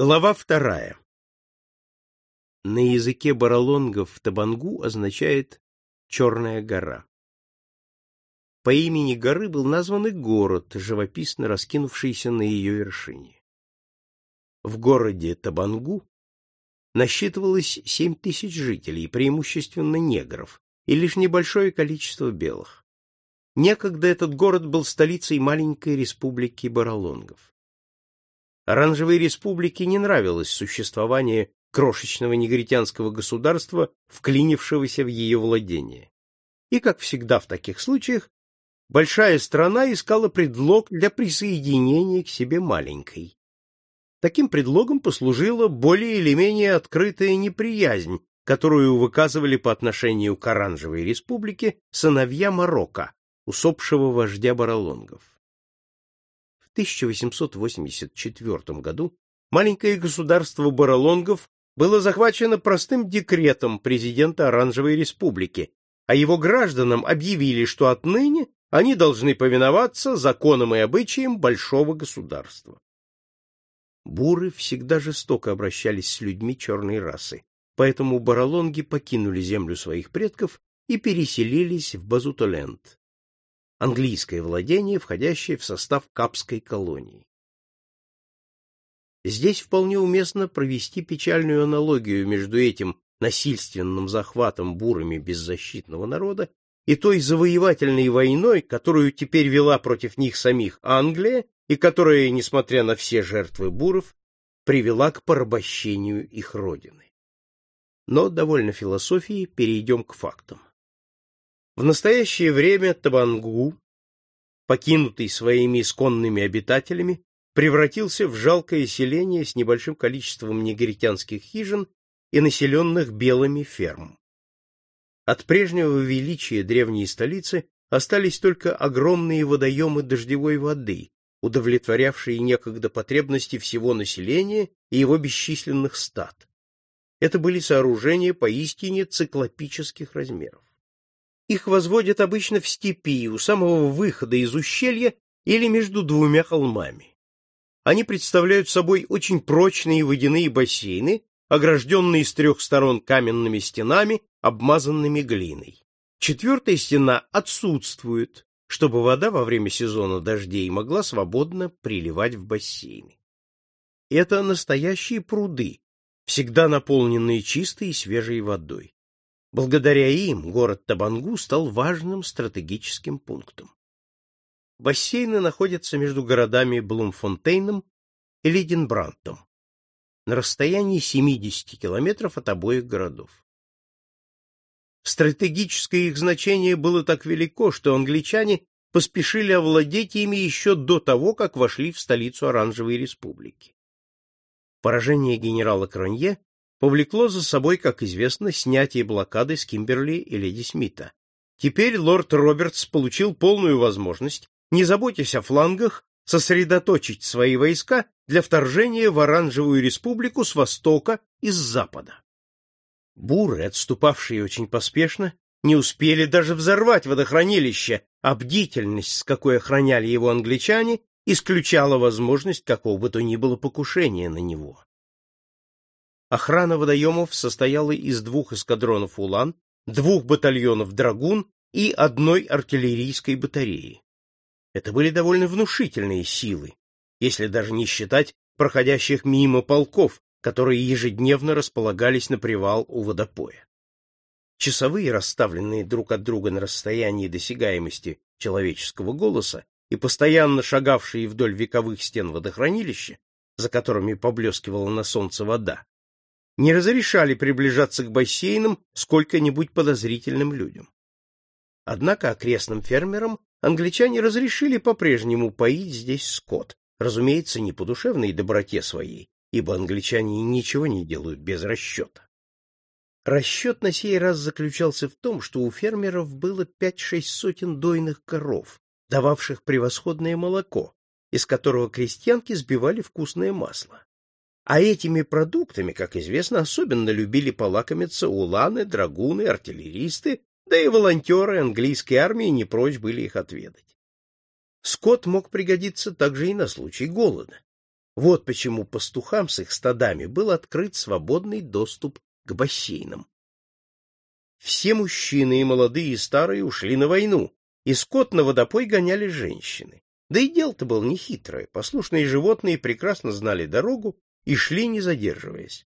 Глава вторая. На языке баралонгов Табангу означает «черная гора». По имени горы был назван и город, живописно раскинувшийся на ее вершине. В городе Табангу насчитывалось семь тысяч жителей, преимущественно негров, и лишь небольшое количество белых. Некогда этот город был столицей маленькой республики баралонгов. Оранжевой республике не нравилось существование крошечного негритянского государства, вклинившегося в ее владение. И, как всегда в таких случаях, большая страна искала предлог для присоединения к себе маленькой. Таким предлогом послужила более или менее открытая неприязнь, которую выказывали по отношению к Оранжевой республике сыновья Марокко, усопшего вождя баралонгов. 1884 году маленькое государство Баралонгов было захвачено простым декретом президента Оранжевой республики, а его гражданам объявили, что отныне они должны повиноваться законам и обычаям большого государства. Буры всегда жестоко обращались с людьми черной расы, поэтому баралонги покинули землю своих предков и переселились в Базутоленд английское владение, входящее в состав Капской колонии. Здесь вполне уместно провести печальную аналогию между этим насильственным захватом бурами беззащитного народа и той завоевательной войной, которую теперь вела против них самих Англия и которая, несмотря на все жертвы буров, привела к порабощению их родины. Но довольно философии, перейдем к фактам. В настоящее время Табангу, покинутый своими исконными обитателями, превратился в жалкое селение с небольшим количеством негритянских хижин и населенных белыми ферм. От прежнего величия древней столицы остались только огромные водоемы дождевой воды, удовлетворявшие некогда потребности всего населения и его бесчисленных стад. Это были сооружения поистине циклопических размеров. Их возводят обычно в степи, у самого выхода из ущелья или между двумя холмами. Они представляют собой очень прочные водяные бассейны, огражденные с трех сторон каменными стенами, обмазанными глиной. Четвертая стена отсутствует, чтобы вода во время сезона дождей могла свободно приливать в бассейны. Это настоящие пруды, всегда наполненные чистой и свежей водой. Благодаря им город Табангу стал важным стратегическим пунктом. Бассейны находятся между городами Блумфонтейном и Лиденбрантом, на расстоянии 70 километров от обоих городов. Стратегическое их значение было так велико, что англичане поспешили овладеть ими еще до того, как вошли в столицу Оранжевой республики. Поражение генерала Кронье повлекло за собой, как известно, снятие блокады с Кимберли и Леди Смита. Теперь лорд Робертс получил полную возможность, не заботясь о флангах, сосредоточить свои войска для вторжения в Оранжевую республику с востока и с запада. Буры, отступавшие очень поспешно, не успели даже взорвать водохранилище, а бдительность, с какой охраняли его англичане, исключала возможность какого бы то ни было покушения на него. Охрана водоемов состояла из двух эскадронов «Улан», двух батальонов «Драгун» и одной артиллерийской батареи. Это были довольно внушительные силы, если даже не считать проходящих мимо полков, которые ежедневно располагались на привал у водопоя. Часовые, расставленные друг от друга на расстоянии досягаемости человеческого голоса и постоянно шагавшие вдоль вековых стен водохранилища, за которыми поблескивала на солнце вода, не разрешали приближаться к бассейнам сколько-нибудь подозрительным людям. Однако окрестным фермерам англичане разрешили по-прежнему поить здесь скот, разумеется, не по душевной доброте своей, ибо англичане ничего не делают без расчета. Расчет на сей раз заключался в том, что у фермеров было пять-шесть сотен дойных коров, дававших превосходное молоко, из которого крестьянки сбивали вкусное масло. А этими продуктами, как известно, особенно любили полакомиться уланы, драгуны, артиллеристы, да и волонтеры английской армии не прочь были их отведать. Скот мог пригодиться также и на случай голода. Вот почему пастухам с их стадами был открыт свободный доступ к бассейнам. Все мужчины, и молодые, и старые, ушли на войну, и скот на водопой гоняли женщины. Да и дело-то было нехитрое, послушные животные прекрасно знали дорогу и шли, не задерживаясь.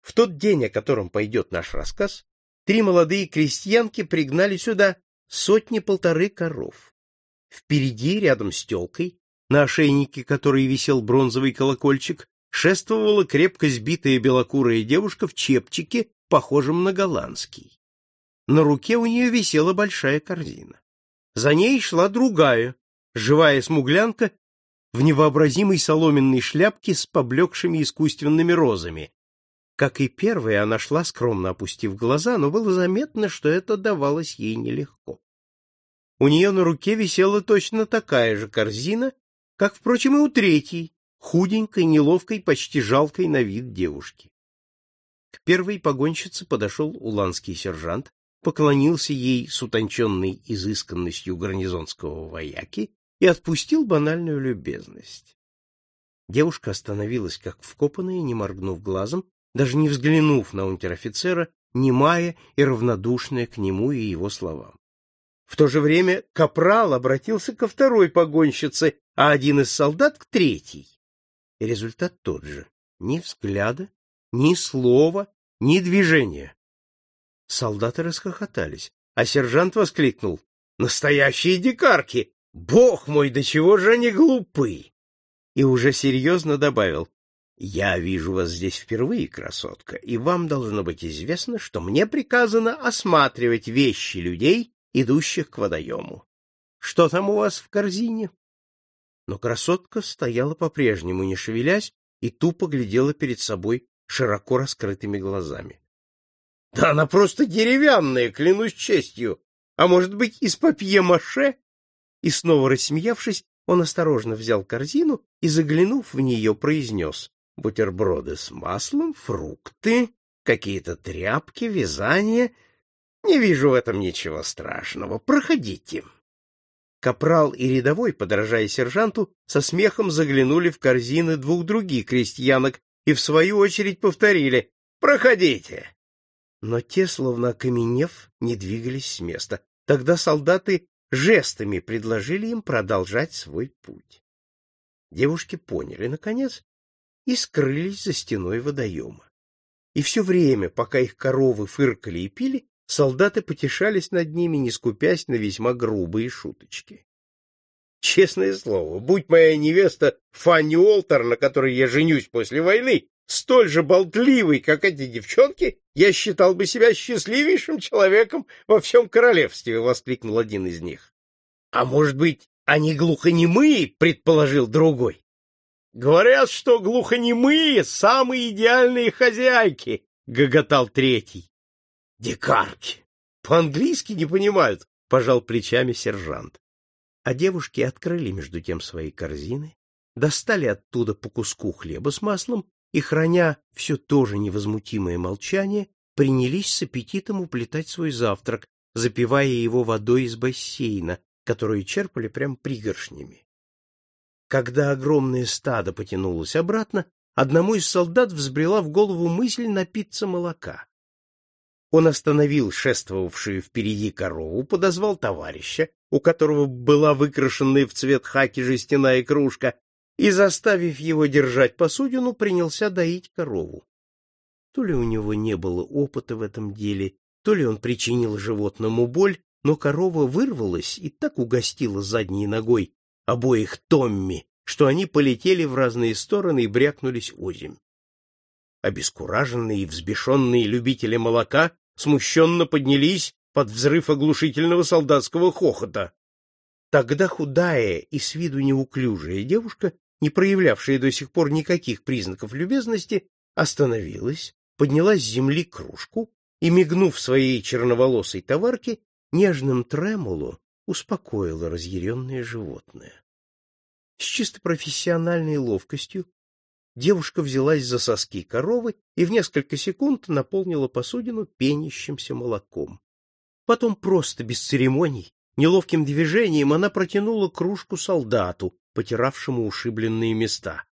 В тот день, о котором пойдет наш рассказ, три молодые крестьянки пригнали сюда сотни-полторы коров. Впереди, рядом с телкой, на ошейнике которой висел бронзовый колокольчик, шествовала крепко сбитая белокурая девушка в чепчике, похожем на голландский. На руке у нее висела большая корзина. За ней шла другая, живая смуглянка в невообразимой соломенной шляпке с поблекшими искусственными розами, как и первая, она шла, скромно опустив глаза, но было заметно, что это давалось ей нелегко. У нее на руке висела точно такая же корзина, как, впрочем, и у третьей, худенькой, неловкой, почти жалкой на вид девушки. К первой погонщице подошел уланский сержант, поклонился ей с утонченной изысканностью гарнизонского вояки и отпустил банальную любезность. Девушка остановилась как вкопанная, не моргнув глазом, даже не взглянув на унтер-офицера, немая и равнодушная к нему и его словам. В то же время капрал обратился ко второй погонщице, а один из солдат — к третьей. И результат тот же. Ни взгляда, ни слова, ни движения. Солдаты расхохотались, а сержант воскликнул. «Настоящие дикарки! Бог мой, до чего же они глупы!» И уже серьезно добавил. Я вижу вас здесь впервые, красотка, и вам должно быть известно, что мне приказано осматривать вещи людей, идущих к водоему. Что там у вас в корзине? Но красотка стояла по-прежнему, не шевелясь, и тупо глядела перед собой широко раскрытыми глазами. — Да она просто деревянная, клянусь честью! А может быть, из папье-маше? И снова рассмеявшись, он осторожно взял корзину и, заглянув в нее, произнес бутерброды с маслом, фрукты, какие-то тряпки, вязание. Не вижу в этом ничего страшного. Проходите. Капрал и рядовой, подражая сержанту, со смехом заглянули в корзины двух других крестьянок и в свою очередь повторили «Проходите!». Но те, словно окаменев, не двигались с места. Тогда солдаты жестами предложили им продолжать свой путь. Девушки поняли, наконец, и скрылись за стеной водоема. И все время, пока их коровы фыркали и пили, солдаты потешались над ними, не скупясь на весьма грубые шуточки. Честное слово, будь моя невеста Фанни Олтер, на которой я женюсь после войны, столь же болтливой, как эти девчонки, я считал бы себя счастливейшим человеком во всем королевстве, — воскликнул один из них. — А может быть, они глухонемые, — предположил другой. Говорят, что глухонемые — самые идеальные хозяйки, — гоготал третий. — Дикарки! По-английски не понимают, — пожал плечами сержант. А девушки открыли между тем свои корзины, достали оттуда по куску хлеба с маслом и, храня все то же невозмутимое молчание, принялись с аппетитом уплетать свой завтрак, запивая его водой из бассейна, которую черпали прям пригоршнями. Когда огромное стадо потянулось обратно, одному из солдат взбрела в голову мысль напиться молока. Он остановил шествовавшую впереди корову, подозвал товарища, у которого была выкрашенная в цвет хаки жестяная кружка, и, заставив его держать посудину, принялся доить корову. То ли у него не было опыта в этом деле, то ли он причинил животному боль, но корова вырвалась и так угостила задней ногой обоих Томми, что они полетели в разные стороны и брякнулись озимь. Обескураженные и взбешенные любители молока смущенно поднялись под взрыв оглушительного солдатского хохота. Тогда худая и с виду неуклюжая девушка, не проявлявшая до сих пор никаких признаков любезности, остановилась, подняла с земли кружку и, мигнув своей черноволосой товарке, нежным тремолу успокоила разъяренное животное. С чисто профессиональной ловкостью девушка взялась за соски коровы и в несколько секунд наполнила посудину пенящимся молоком. Потом просто без церемоний, неловким движением она протянула кружку солдату, потиравшему ушибленные места.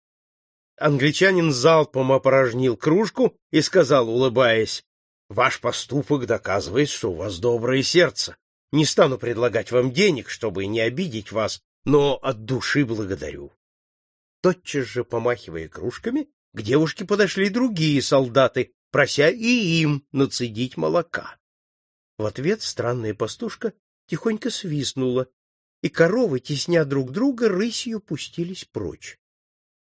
англичанин залпом опорожнил кружку и сказал, улыбаясь, «Ваш поступок доказывает, что у вас доброе сердце. Не стану предлагать вам денег, чтобы не обидеть вас, но от души благодарю». Тотчас же, помахивая кружками, к девушке подошли другие солдаты, прося и им нацедить молока. В ответ странная пастушка тихонько свистнула, и коровы, тесня друг друга, рысью пустились прочь.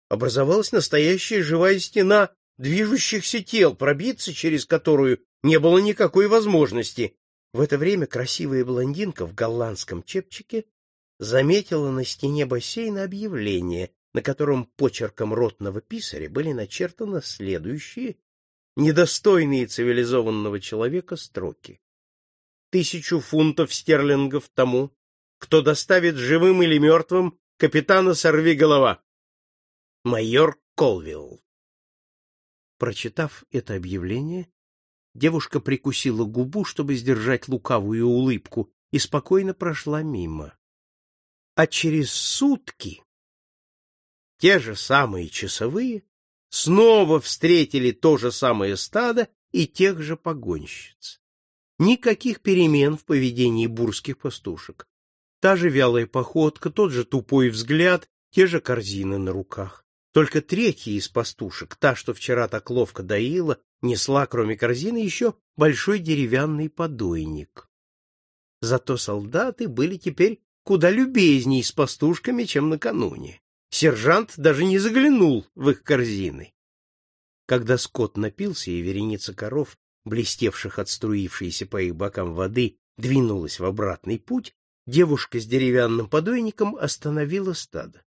Образовалась настоящая живая стена движущихся тел, пробиться через которую не было никакой возможности. В это время красивая блондинка в голландском чепчике заметила на стене бассейна объявление, на котором почерком ротного писаря были начертаны следующие, недостойные цивилизованного человека, строки. Тысячу фунтов стерлингов тому, кто доставит живым или мертвым капитана Сорвиголова. Майор Колвилл. Прочитав это объявление, девушка прикусила губу, чтобы сдержать лукавую улыбку, и спокойно прошла мимо. А через сутки те же самые часовые снова встретили то же самое стадо и тех же погонщиц. Никаких перемен в поведении бурских пастушек. Та же вялая походка, тот же тупой взгляд, те же корзины на руках. Только третья из пастушек, та, что вчера так ловко доила, несла, кроме корзины, еще большой деревянный подойник. Зато солдаты были теперь куда любезней с пастушками, чем накануне. Сержант даже не заглянул в их корзины. Когда скот напился и вереница коров, блестевших от струившейся по их бокам воды, двинулась в обратный путь, девушка с деревянным подойником остановила стадо.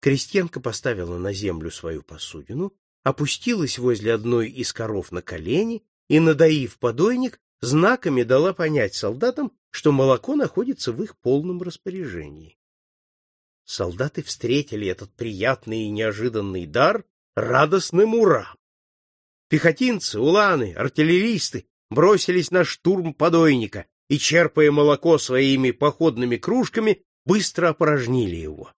Крестьянка поставила на землю свою посудину, опустилась возле одной из коров на колени и, надоив подойник, знаками дала понять солдатам, что молоко находится в их полном распоряжении. Солдаты встретили этот приятный и неожиданный дар радостным ура. Пехотинцы, уланы, артиллеристы бросились на штурм подойника и, черпая молоко своими походными кружками, быстро опорожнили его.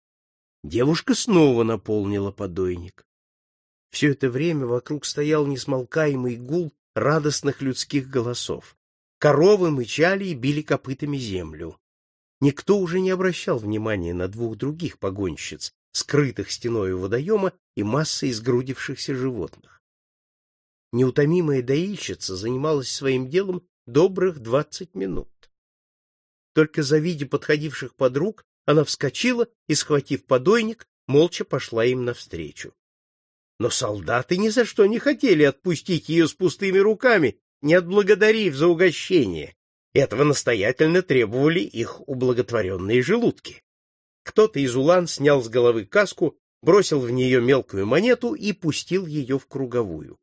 Девушка снова наполнила подойник. Все это время вокруг стоял несмолкаемый гул радостных людских голосов. Коровы мычали и били копытами землю. Никто уже не обращал внимания на двух других погонщиц, скрытых стеной водоема и массой сгрудившихся животных. Неутомимая доильщица занималась своим делом добрых двадцать минут. Только завидя подходивших подруг, она вскочила и, схватив подойник, молча пошла им навстречу. Но солдаты ни за что не хотели отпустить ее с пустыми руками, не отблагодарив за угощение. Этого настоятельно требовали их ублаготворенные желудки. Кто-то из улан снял с головы каску, бросил в нее мелкую монету и пустил ее в круговую.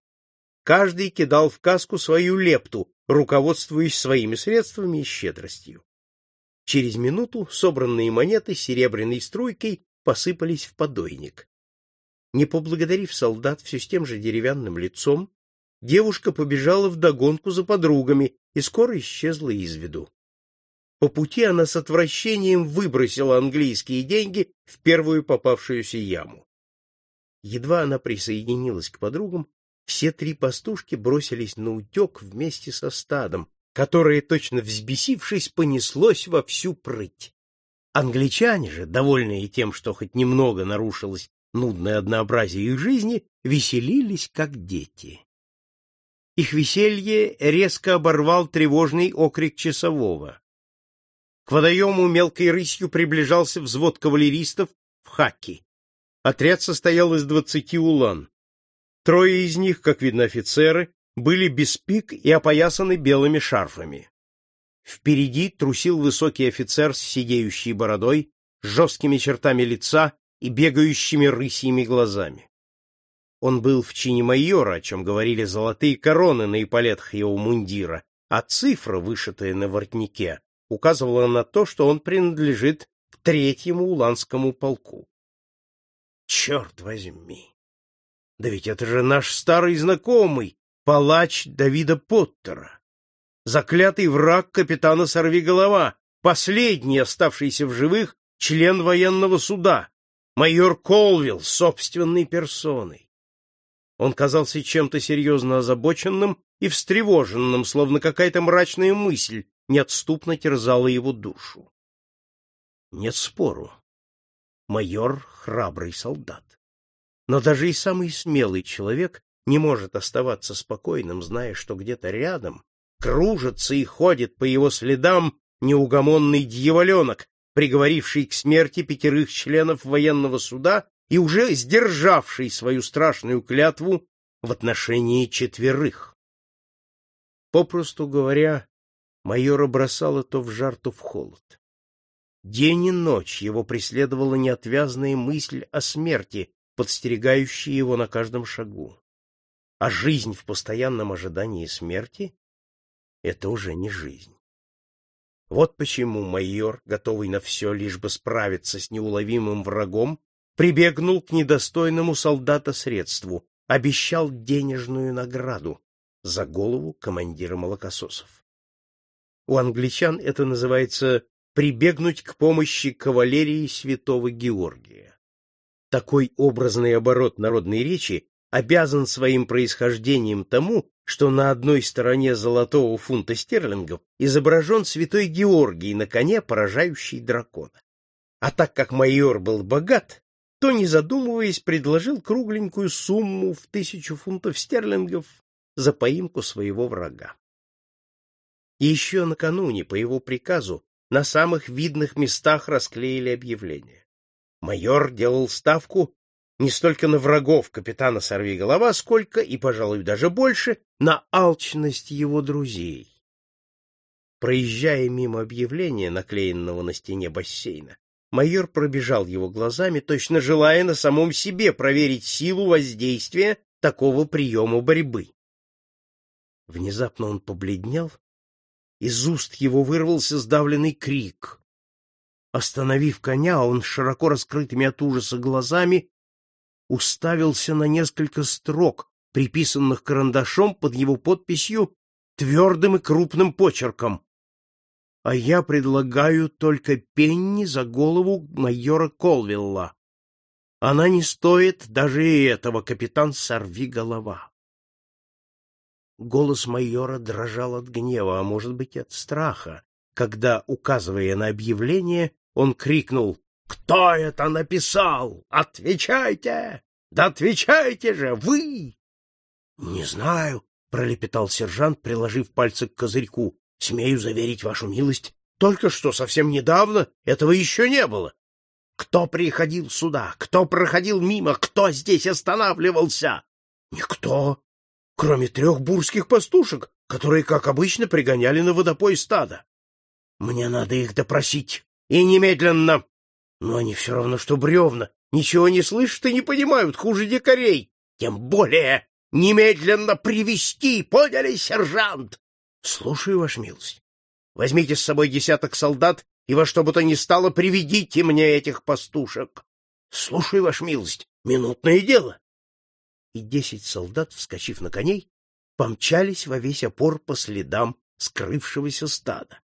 Каждый кидал в каску свою лепту, руководствуясь своими средствами и щедростью. Через минуту собранные монеты серебряной струйкой посыпались в подойник. Не поблагодарив солдат все с тем же деревянным лицом, девушка побежала вдогонку за подругами и скоро исчезла из виду. По пути она с отвращением выбросила английские деньги в первую попавшуюся яму. Едва она присоединилась к подругам, все три пастушки бросились на утек вместе со стадом, которое, точно взбесившись, понеслось во всю прыть. Англичане же, довольные тем, что хоть немного нарушилось нудное однообразие их жизни, веселились, как дети. Их веселье резко оборвал тревожный окрик часового. К водоему мелкой рысью приближался взвод кавалеристов в хаки. Отряд состоял из двадцати улан. Трое из них, как видно офицеры, были без пик и опоясаны белыми шарфами. Впереди трусил высокий офицер с сидеющей бородой, с жесткими чертами лица и бегающими рысьими глазами. Он был в чине майора, о чем говорили золотые короны на эполетах его мундира, а цифра, вышитая на воротнике, указывала на то, что он принадлежит к третьему уланскому полку. Черт возьми! Да ведь это же наш старый знакомый, палач Давида Поттера, заклятый враг капитана Сорвиголова, последний оставшийся в живых член военного суда, майор Колвилл собственной персоной. Он казался чем-то серьезно озабоченным и встревоженным, словно какая-то мрачная мысль неотступно терзала его душу. Нет спору. Майор — храбрый солдат. Но даже и самый смелый человек не может оставаться спокойным, зная, что где-то рядом кружится и ходит по его следам неугомонный дьяволенок, приговоривший к смерти пятерых членов военного суда и уже сдержавший свою страшную клятву в отношении четверых. Попросту говоря, майора бросало то в жар, то в холод. День и ночь его преследовала неотвязная мысль о смерти, подстерегающая его на каждом шагу. А жизнь в постоянном ожидании смерти — это уже не жизнь. Вот почему майор, готовый на все, лишь бы справиться с неуловимым врагом, прибегнул к недостойному солдата средству, обещал денежную награду за голову командира молокососов. У англичан это называется прибегнуть к помощи кавалерии святого Георгия. Такой образный оборот народной речи обязан своим происхождением тому, что на одной стороне золотого фунта стерлингов изображен святой Георгий на коне, поражающий дракона. А так как майор был богат, то, не задумываясь, предложил кругленькую сумму в тысячу фунтов стерлингов за поимку своего врага. Еще накануне, по его приказу, на самых видных местах расклеили объявление. Майор делал ставку не столько на врагов капитана Сорвиголова, сколько, и, пожалуй, даже больше, на алчность его друзей. Проезжая мимо объявления, наклеенного на стене бассейна, майор пробежал его глазами, точно желая на самом себе проверить силу воздействия такого приема борьбы. Внезапно он побледнел, из уст его вырвался сдавленный крик. Остановив коня, он широко раскрытыми от ужаса глазами уставился на несколько строк, приписанных карандашом под его подписью твердым и крупным почерком. А я предлагаю только пенни за голову майора Колвилла. Она не стоит даже и этого, капитан Сорви голова. Голос майора дрожал от гнева, а может быть, от страха, когда, указывая на объявление, он крикнул кто это написал? Отвечайте! Да отвечайте же, вы! Не знаю, пролепетал сержант, приложив пальцы к козырьку. Смею заверить вашу милость, только что совсем недавно этого еще не было. Кто приходил сюда? Кто проходил мимо? Кто здесь останавливался? Никто, кроме трех бурских пастушек, которые, как обычно, пригоняли на водопой стада. Мне надо их допросить. И немедленно. Но они все равно, что бревна. Ничего не слышат и не понимают, хуже дикарей. Тем более немедленно привести, поняли, сержант? Слушаю, ваш милость. Возьмите с собой десяток солдат и во что бы то ни стало приведите мне этих пастушек. Слушаю, ваш милость, минутное дело. И десять солдат, вскочив на коней, помчались во весь опор по следам скрывшегося стада.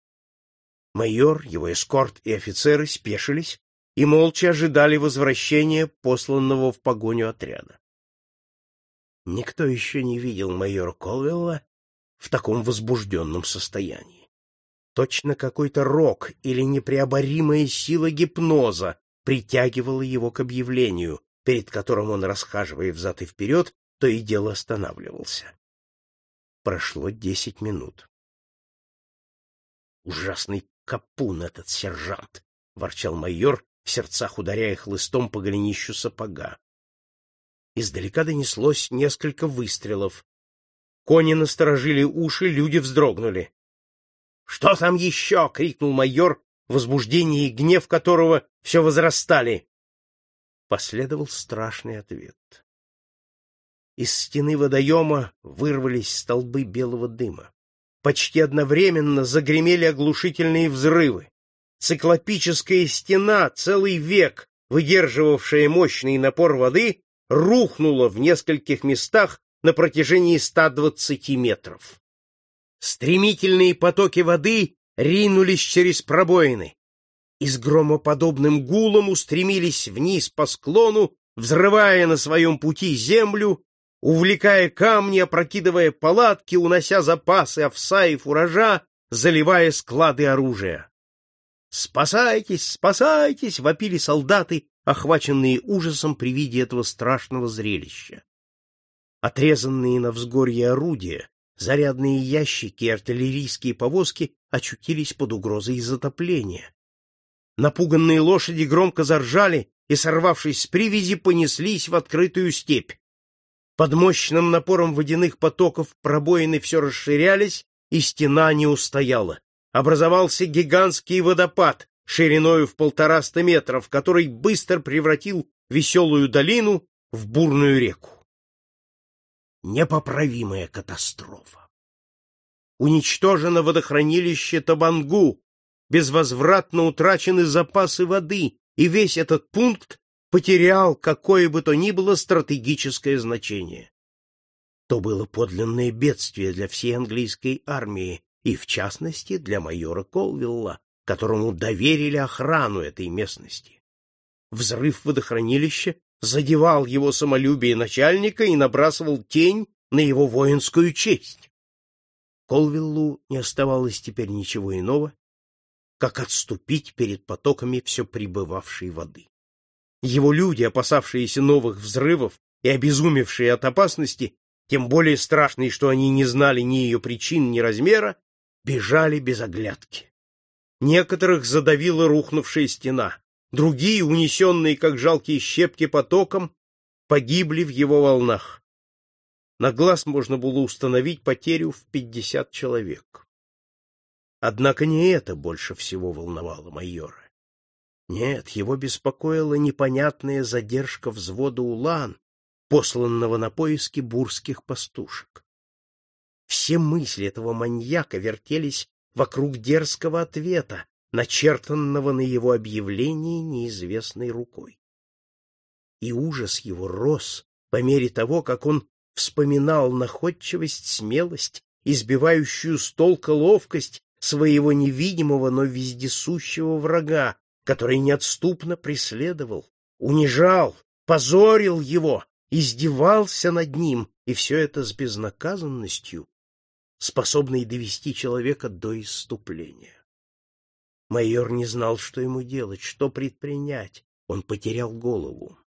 Майор, его эскорт и офицеры спешились и молча ожидали возвращения посланного в погоню отряда. Никто еще не видел майора Колвелла в таком возбужденном состоянии. Точно какой-то рок или непреоборимая сила гипноза притягивала его к объявлению, перед которым он, расхаживая взад и вперед, то и дело останавливался. Прошло десять минут. Ужасный капун этот сержант, — ворчал майор, в сердцах ударяя хлыстом по голенищу сапога. Издалека донеслось несколько выстрелов. Кони насторожили уши, люди вздрогнули. — Что там еще? — крикнул майор, возбуждение и гнев которого все возрастали. Последовал страшный ответ. Из стены водоема вырвались столбы белого дыма. Почти одновременно загремели оглушительные взрывы. Циклопическая стена, целый век выдерживавшая мощный напор воды, рухнула в нескольких местах на протяжении 120 метров. Стремительные потоки воды ринулись через пробоины. и с громоподобным гулом устремились вниз по склону, взрывая на своем пути землю, увлекая камни, опрокидывая палатки, унося запасы овса и фуража, заливая склады оружия. «Спасайтесь, спасайтесь!» — вопили солдаты, охваченные ужасом при виде этого страшного зрелища. Отрезанные на взгорье орудия, зарядные ящики и артиллерийские повозки очутились под угрозой затопления. Напуганные лошади громко заржали и, сорвавшись с привязи, понеслись в открытую степь. Под мощным напором водяных потоков пробоины все расширялись, и стена не устояла. Образовался гигантский водопад шириною в полтораста метров, который быстро превратил веселую долину в бурную реку. Непоправимая катастрофа. Уничтожено водохранилище Табангу, безвозвратно утрачены запасы воды, и весь этот пункт потерял какое бы то ни было стратегическое значение. То было подлинное бедствие для всей английской армии, и, в частности, для майора Колвилла, которому доверили охрану этой местности. Взрыв водохранилища задевал его самолюбие начальника и набрасывал тень на его воинскую честь. Колвиллу не оставалось теперь ничего иного, как отступить перед потоками все прибывавшей воды. Его люди, опасавшиеся новых взрывов и обезумевшие от опасности, тем более страшной, что они не знали ни ее причин, ни размера, бежали без оглядки. Некоторых задавила рухнувшая стена, другие, унесенные как жалкие щепки потоком, погибли в его волнах. На глаз можно было установить потерю в пятьдесят человек. Однако не это больше всего волновало майора. Нет, его беспокоила непонятная задержка взвода Улан, посланного на поиски бурских пастушек. Все мысли этого маньяка вертелись вокруг дерзкого ответа, начертанного на его объявлении неизвестной рукой. И ужас его рос по мере того, как он вспоминал находчивость, смелость, избивающую с толка ловкость своего невидимого, но вездесущего врага, который неотступно преследовал, унижал, позорил его, издевался над ним, и все это с безнаказанностью, способной довести человека до исступления. Майор не знал, что ему делать, что предпринять. Он потерял голову.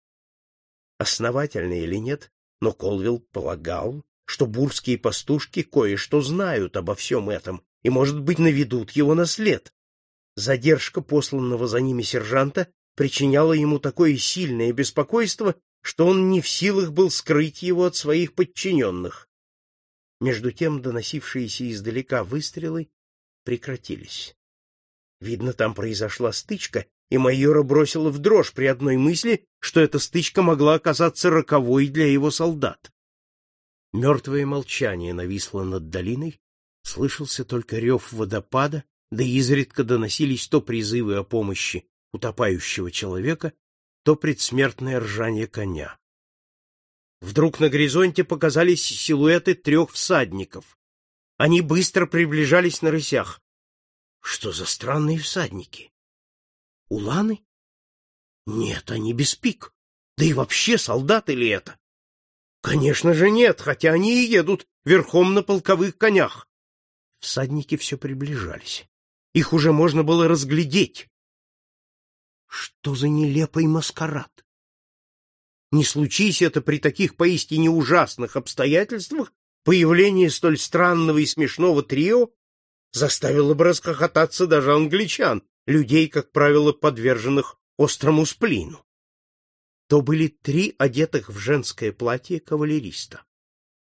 Основательно или нет, но Колвилл полагал, что бурские пастушки кое-что знают обо всем этом и, может быть, наведут его на след. Задержка посланного за ними сержанта причиняла ему такое сильное беспокойство, что он не в силах был скрыть его от своих подчиненных. Между тем доносившиеся издалека выстрелы прекратились. Видно, там произошла стычка, и майора бросила в дрожь при одной мысли, что эта стычка могла оказаться роковой для его солдат. Мертвое молчание нависло над долиной, слышался только рев водопада, да изредка доносились то призывы о помощи утопающего человека, то предсмертное ржание коня. Вдруг на горизонте показались силуэты трех всадников. Они быстро приближались на рысях. Что за странные всадники? Уланы? Нет, они без пик. Да и вообще солдаты ли это? Конечно же нет, хотя они и едут верхом на полковых конях. Всадники все приближались. Их уже можно было разглядеть. Что за нелепый маскарад? Не случись это при таких поистине ужасных обстоятельствах, появление столь странного и смешного трио заставило бы расхохотаться даже англичан, людей, как правило, подверженных острому сплину. То были три одетых в женское платье кавалериста.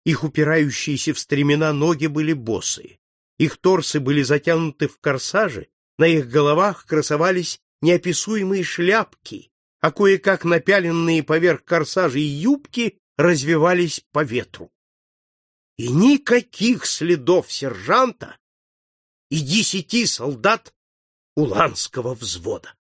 Их упирающиеся в стремена ноги были босые. Их торсы были затянуты в корсажи, на их головах красовались неописуемые шляпки, а кое-как напяленные поверх корсажей юбки развивались по ветру. И никаких следов сержанта и десяти солдат уланского взвода.